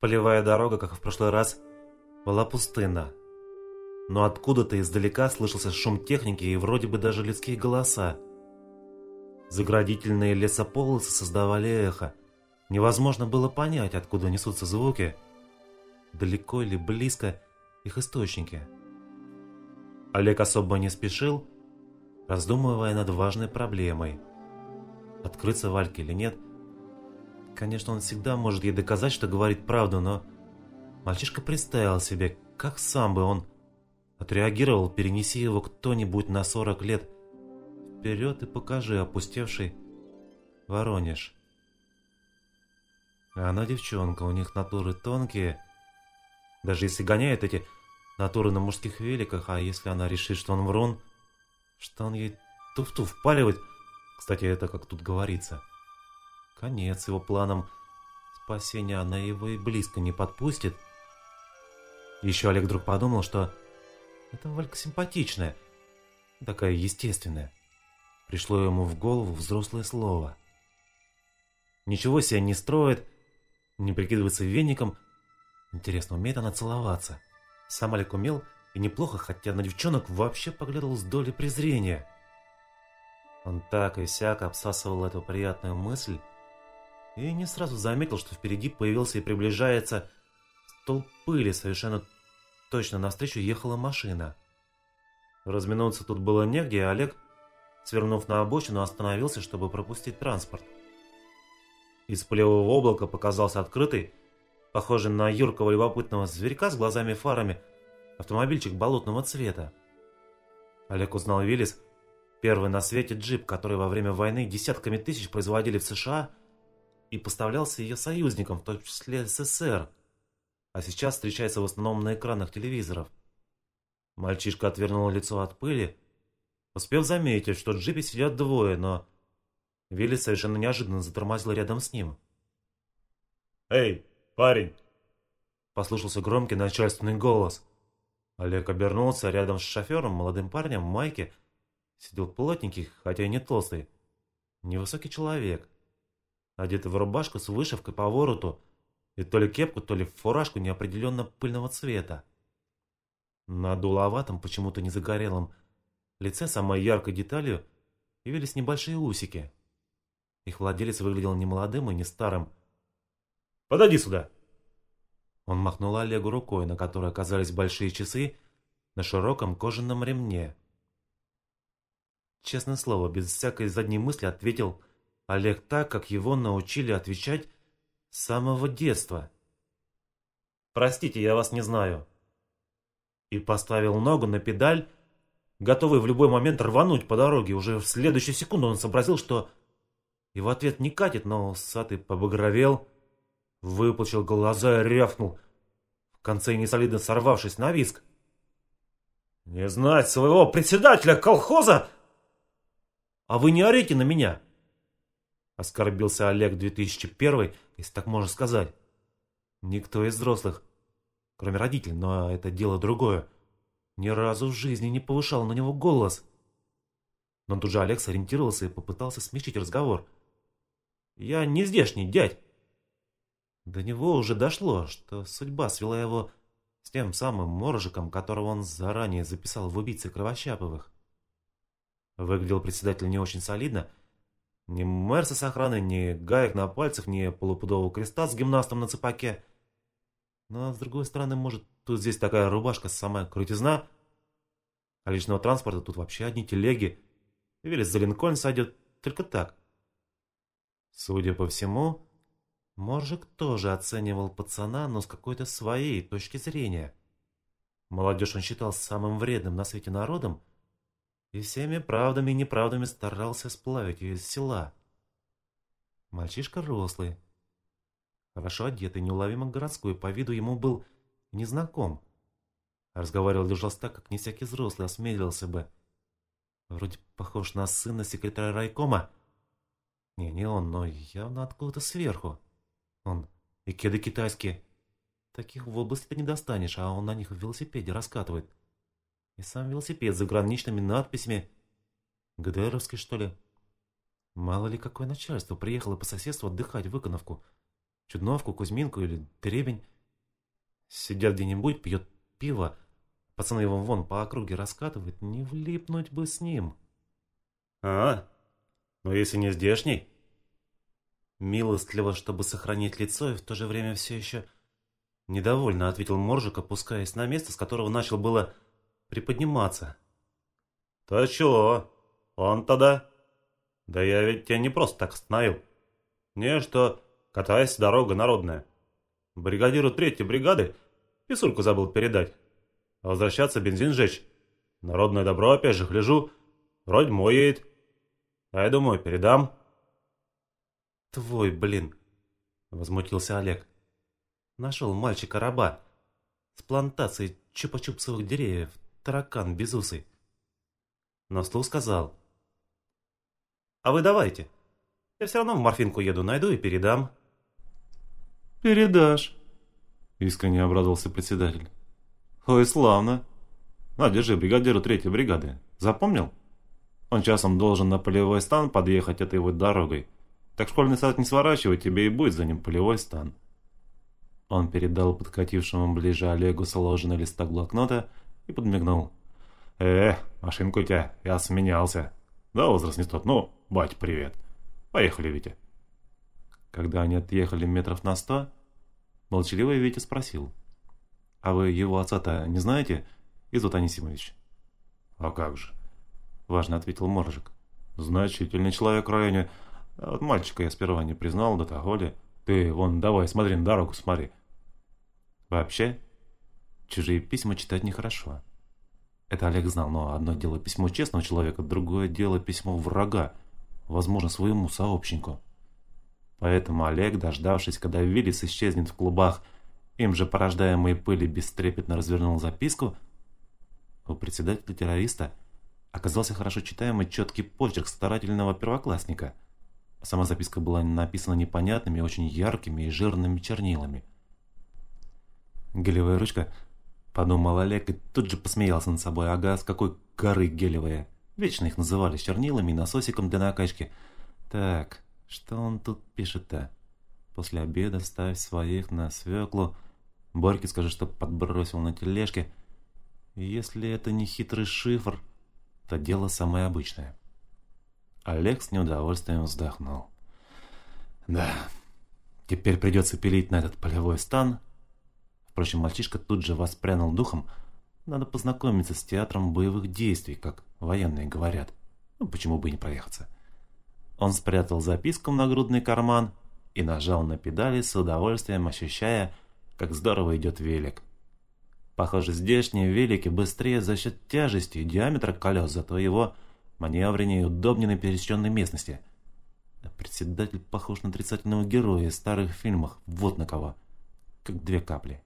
Полевая дорога, как и в прошлый раз, была пустынна. Но откуда-то издалека слышался шум техники и вроде бы даже людские голоса. Заградительные лесополосы создавали эхо. Невозможно было понять, откуда несутся звуки. Далеко или близко их источники. Олег особо не спешил, раздумывая над важной проблемой. Открыться Вальке или нет – Конечно, он всегда может ей доказать, что говорит правду, но... Мальчишка представил себе, как сам бы он отреагировал, перенеси его кто-нибудь на 40 лет вперед и покажи опустевший Воронеж. А она девчонка, у них натуры тонкие. Даже если гоняют эти натуры на мужских великах, а если она решит, что он врун, что он ей туфту впаливает... Кстати, это как тут говорится – Конец его планам спасения она его и близко не подпустит. Еще Олег вдруг подумал, что эта Валька симпатичная, такая естественная. Пришло ему в голову взрослое слово. Ничего себе не строит, не прикидывается веником. Интересно, умеет она целоваться? Сам Олег умел и неплохо, хотя на девчонок вообще поглядывал с долей презрения. Он так и сяк обсасывал эту приятную мысль, и не сразу заметил, что впереди появился и приближается столб пыли, совершенно точно навстречу ехала машина. Разминуться тут было негде, и Олег, свернув на обочину, остановился, чтобы пропустить транспорт. Из пылевого облака показался открытый, похожий на юркого любопытного зверька с глазами-фарами, автомобильчик болотного цвета. Олег узнал Виллис, первый на свете джип, который во время войны десятками тысяч производили в США – и поставлялся ее союзникам, в том числе СССР, а сейчас встречается в основном на экранах телевизоров. Мальчишка отвернул лицо от пыли, успев заметить, что в джипе сидят двое, но Вилли совершенно неожиданно затормозил рядом с ним. «Эй, парень!» Послушался громкий начальственный голос. Олег обернулся, рядом с шофером, молодым парнем в майке, сидел плотненький, хотя и не толстый, невысокий человек – одетый в рубашку с вышивкой по вороту и то ли кепку, то ли фуражку неопределенно пыльного цвета. На дуловатом, почему-то не загорелом лице самой яркой деталью явились небольшие усики. Их владелец выглядел не молодым и не старым. «Подойди сюда!» Он махнул Олегу рукой, на которой оказались большие часы на широком кожаном ремне. Честное слово, без всякой задней мысли ответил Олег так, как его научили отвечать с самого детства. «Простите, я вас не знаю». И поставил ногу на педаль, готовый в любой момент рвануть по дороге. Уже в следующую секунду он сообразил, что его ответ не катит, но усатый побагровел, выпучил глаза и рявкнул, в конце несолидно сорвавшись на виск. «Не знать своего председателя колхоза! А вы не орите на меня!» Оскорбился Олег 2001, если так можно сказать. Никто из взрослых, кроме родителей, но это дело другое, ни разу в жизни не повышал на него голос. Но тут же Олег сориентировался и попытался смягчить разговор. «Я не здешний, дядь!» До него уже дошло, что судьба свела его с тем самым моржиком, которого он заранее записал в убийцы Кровощаповых. Выглядел председатель не очень солидно, ни Мерса с охраной, ни гаек на пальцах, ни полупудового креста с гимнастом на цепаке. Но, с другой стороны, может, тут здесь такая рубашка самая крутизна, а личного транспорта тут вообще одни телеги. Велес за Линкольн сойдет только так. Судя по всему, Моржик тоже оценивал пацана, но с какой-то своей точки зрения. Молодежь он считал самым вредным на свете народом, и всеми правдами и неправдами старался сплавить ее из села. Мальчишка рослый, хорошо одетый, неуловимо городской, по виду ему был незнаком. Разговаривал держался так, как не всякий взрослый осмелился бы. Вроде похож на сына секретаря райкома. Не, не он, но явно откуда-то сверху. Он и кеды китайские. Таких в области ты не достанешь, а он на них в велосипеде раскатывает. И сам велосипед с заграничными надписями. ГДРовский, что ли? Мало ли какое начальство приехало по соседству отдыхать в Иконовку. Чудновку, Кузьминку или Дребень. Сидят где-нибудь, пьет пиво. Пацаны его вон по округе раскатывают. Не влипнуть бы с ним. А, ну если не здешний? Милостливо, чтобы сохранить лицо, и в то же время все еще недовольно ответил Моржик, опускаясь на место, с которого начал было приподниматься. «То чего? Он тогда? Да я ведь тебя не просто так остановил. Не, что катайся, дорога народная. Бригадиру третьей бригады писульку забыл передать. Возвращаться бензин жечь. Народное добро, опять же, гляжу, вроде мой едет. А я думаю, передам». «Твой, блин!» — возмутился Олег. «Нашел мальчика-раба с плантацией чупа-чупсовых деревьев, таракан безусый». Но Слу сказал. «А вы давайте. Я все равно в морфинку еду, найду и передам». «Передашь», — искренне обрадовался председатель. «Ой, славно. На, держи бригадиру третьей бригады. Запомнил? Он часом должен на полевой стан подъехать этой вот дорогой. Так школьный сад не сворачивай, тебе и будет за ним полевой стан». Он передал подкатившему ближе Олегу сложенный листок блокнота и подмигнул. «Э, машинку у тебя, я сменялся. Да, возраст не тот, ну, бать, привет. Поехали, Витя». Когда они отъехали метров на сто, молчаливый Витя спросил. «А вы его отца-то не знаете, Изут Анисимович?» «А как же?» – важно ответил Моржик. «Значительный человек в районе. А вот мальчика я сперва не признал, до того ли. Ты вон давай, смотри на дорогу, смотри». Вообще, чужие письма читать нехорошо. Это Олег знал, но одно дело письмо честного человека, другое дело письмо врага, возможно, своему сообщнику. Поэтому Олег, дождавшись, когда Виллис исчезнет в клубах, им же порождаемой пыли бестрепетно развернул записку, у председателя террориста оказался хорошо читаемый четкий почерк старательного первоклассника. Сама записка была написана непонятными, очень яркими и жирными чернилами. Гелевая ручка Подумал Олег и тут же посмеялся над собой. Ага, с какой горы гелевые. Вечно их называли чернилами и насосиком для накачки. Так, что он тут пишет-то? После обеда ставь своих на свеклу. Борьке скажи, что подбросил на тележке. Если это не хитрый шифр, то дело самое обычное. Олег с неудовольствием вздохнул. Да, теперь придется пилить на этот полевой стан Впрочем, мальчишка тут же воспрянул духом. Надо познакомиться с театром боевых действий, как военные говорят. Ну, почему бы не проехаться? Он спрятал записку в нагрудный карман и нажал на педали с удовольствием, ощущая, как здорово идет велик. Похоже, здешние велики быстрее за счет тяжести и диаметра колес, зато его маневреннее и удобнее на пересеченной местности. Председатель похож на отрицательного героя из старых фильмов, вот на кого, как две капли.